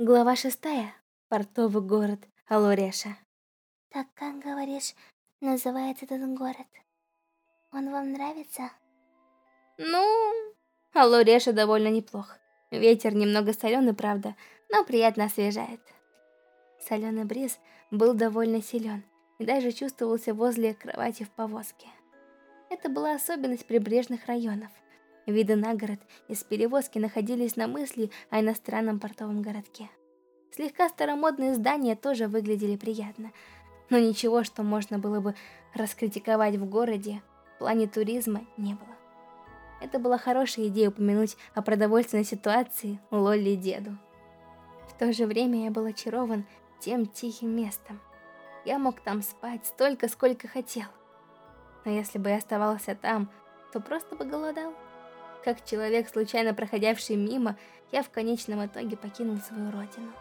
Глава шестая. Портовый город Алореша. Так как говоришь, называется этот город? Он вам нравится? Ну, Алореша довольно неплох. Ветер немного соленый, правда, но приятно освежает. Соленый бриз был довольно силен и даже чувствовался возле кровати в повозке. Это была особенность прибрежных районов. Виды на город из перевозки находились на мысли о иностранном портовом городке. Слегка старомодные здания тоже выглядели приятно, но ничего, что можно было бы раскритиковать в городе, в плане туризма не было. Это была хорошая идея упомянуть о продовольственной ситуации Лолли и деду. В то же время я был очарован тем тихим местом. Я мог там спать столько, сколько хотел. Но если бы я оставался там, то просто бы голодал. Как человек, случайно проходящий мимо, я в конечном итоге покинул свою родину.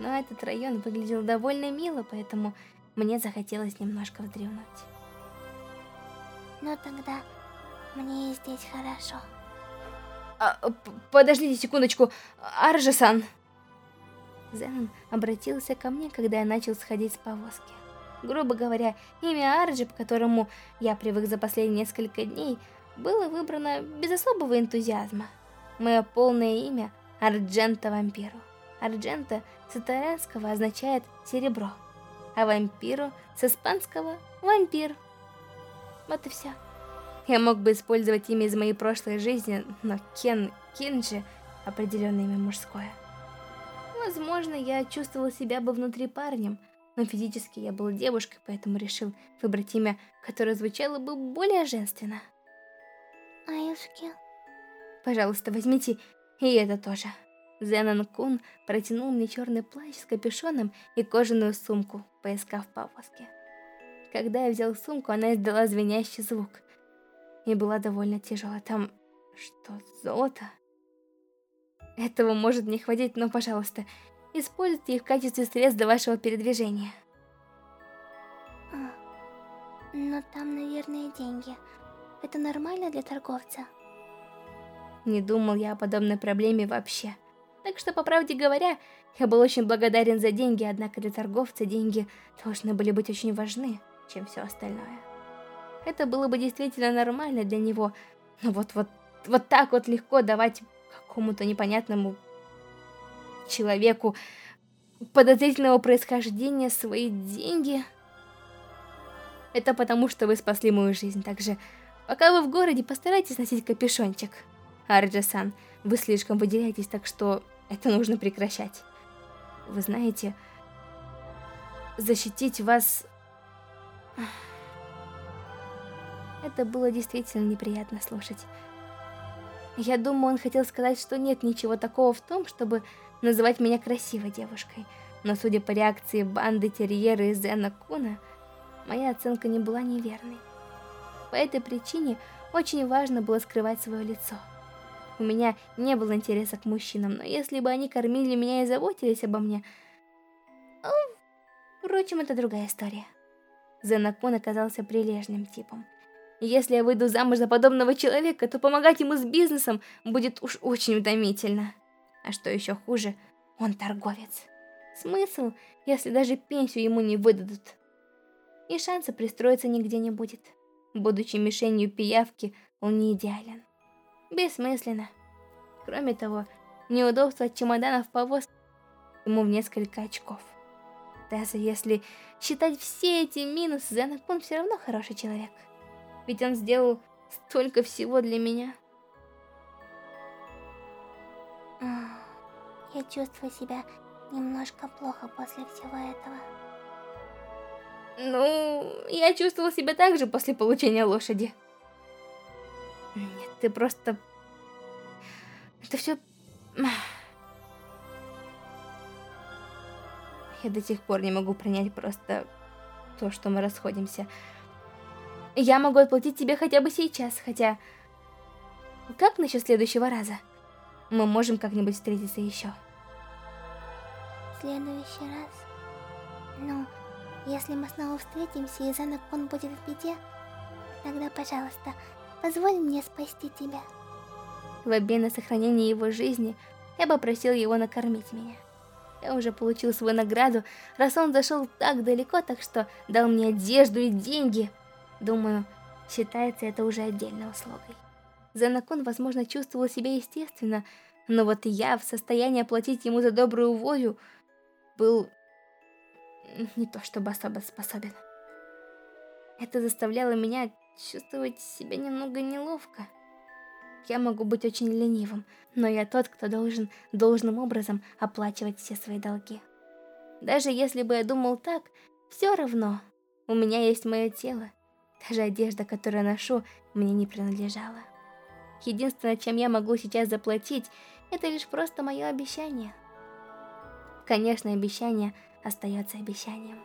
Но этот район выглядел довольно мило, поэтому мне захотелось немножко вздремнуть. Ну тогда мне здесь хорошо. А, подождите секундочку, Аржи-сан. Зенон обратился ко мне, когда я начал сходить с повозки. Грубо говоря, имя Арджи, к которому я привык за последние несколько дней, было выбрано без особого энтузиазма. Мое полное имя Арджента Вампиру. Арджента с итальянского означает «серебро», а вампиру с испанского «вампир». Вот и все. Я мог бы использовать имя из моей прошлой жизни, но Кен Кинджи определенно имя мужское. Возможно, я чувствовала себя бы внутри парнем, но физически я была девушкой, поэтому решил выбрать имя, которое звучало бы более женственно. Аюшки. Пожалуйста, возьмите и это тоже. Зенон Кун протянул мне черный плащ с капюшоном и кожаную сумку, поискав в повозке. Когда я взял сумку, она издала звенящий звук. И была довольно тяжелая. Там... что, золото? Этого может не хватить, но, пожалуйста, используйте их в качестве средств для вашего передвижения. А, но там, наверное, деньги. Это нормально для торговца? Не думал я о подобной проблеме вообще. Так что, по правде говоря, я был очень благодарен за деньги, однако для торговца деньги должны были быть очень важны, чем все остальное. Это было бы действительно нормально для него, но вот, вот, вот так вот легко давать какому-то непонятному человеку подозрительного происхождения свои деньги. Это потому, что вы спасли мою жизнь, также пока вы в городе, постарайтесь носить капюшончик. Арджи-сан, вы слишком выделяетесь, так что это нужно прекращать. Вы знаете, защитить вас... Это было действительно неприятно слушать. Я думаю, он хотел сказать, что нет ничего такого в том, чтобы называть меня красивой девушкой. Но судя по реакции банды Терьера и Зена Куна, моя оценка не была неверной. По этой причине очень важно было скрывать свое лицо. У меня не было интереса к мужчинам, но если бы они кормили меня и заботились обо мне... Ну, впрочем, это другая история. Зенакун оказался прилежным типом. Если я выйду замуж за подобного человека, то помогать ему с бизнесом будет уж очень утомительно. А что еще хуже, он торговец. Смысл, если даже пенсию ему не выдадут? И шанса пристроиться нигде не будет. Будучи мишенью пиявки, он не идеален. Бессмысленно. Кроме того, неудобство от чемоданов повозки ему в несколько очков. Даже если считать все эти минусы, Зенокун все равно хороший человек. Ведь он сделал столько всего для меня. Я чувствую себя немножко плохо после всего этого. Ну, я чувствовал себя так же после получения лошади. Нет, ты просто... Это все... Я до сих пор не могу принять просто то, что мы расходимся. Я могу отплатить тебе хотя бы сейчас, хотя... Как насчет следующего раза? Мы можем как-нибудь встретиться еще. следующий раз? Ну, если мы снова встретимся и Занакон будет в беде, тогда, пожалуйста, позволь мне спасти тебя. В обмен на сохранение его жизни, я попросил его накормить меня. Я уже получил свою награду, раз он зашел так далеко, так что дал мне одежду и деньги. Думаю, считается это уже отдельной услугой. Занакон, возможно, чувствовал себя естественно, но вот я в состоянии оплатить ему за добрую волю был не то чтобы особо способен. Это заставляло меня чувствовать себя немного неловко. Я могу быть очень ленивым, но я тот, кто должен должным образом оплачивать все свои долги. Даже если бы я думал так, все равно у меня есть мое тело. Даже одежда, которую ношу, мне не принадлежала. Единственное, чем я могу сейчас заплатить, это лишь просто мое обещание. Конечно, обещание остается обещанием.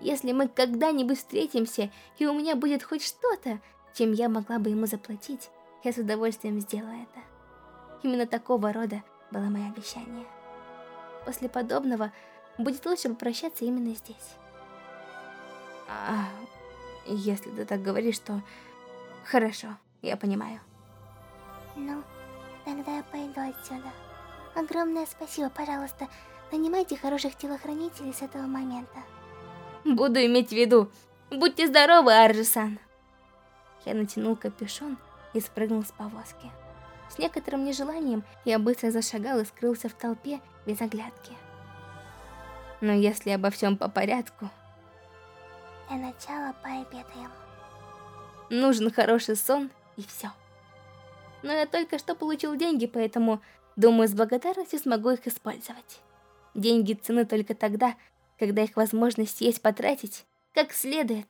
Если мы когда-нибудь встретимся, и у меня будет хоть что-то, чем я могла бы ему заплатить, я с удовольствием сделаю это. Именно такого рода было мое обещание. После подобного будет лучше попрощаться именно здесь. А, если ты так говоришь, то... Хорошо, я понимаю. Ну, тогда я пойду отсюда. Огромное спасибо, пожалуйста. Нанимайте хороших телохранителей с этого момента. Буду иметь в виду. Будьте здоровы, Арджи-сан. Я натянул капюшон и спрыгнул с повозки. С некоторым нежеланием я быстро зашагал и скрылся в толпе без оглядки. Но если обо всем по порядку... Для начала пообедаем. Нужен хороший сон и все. Но я только что получил деньги, поэтому, думаю, с благодарностью смогу их использовать. Деньги цены только тогда, когда их возможность есть потратить как следует.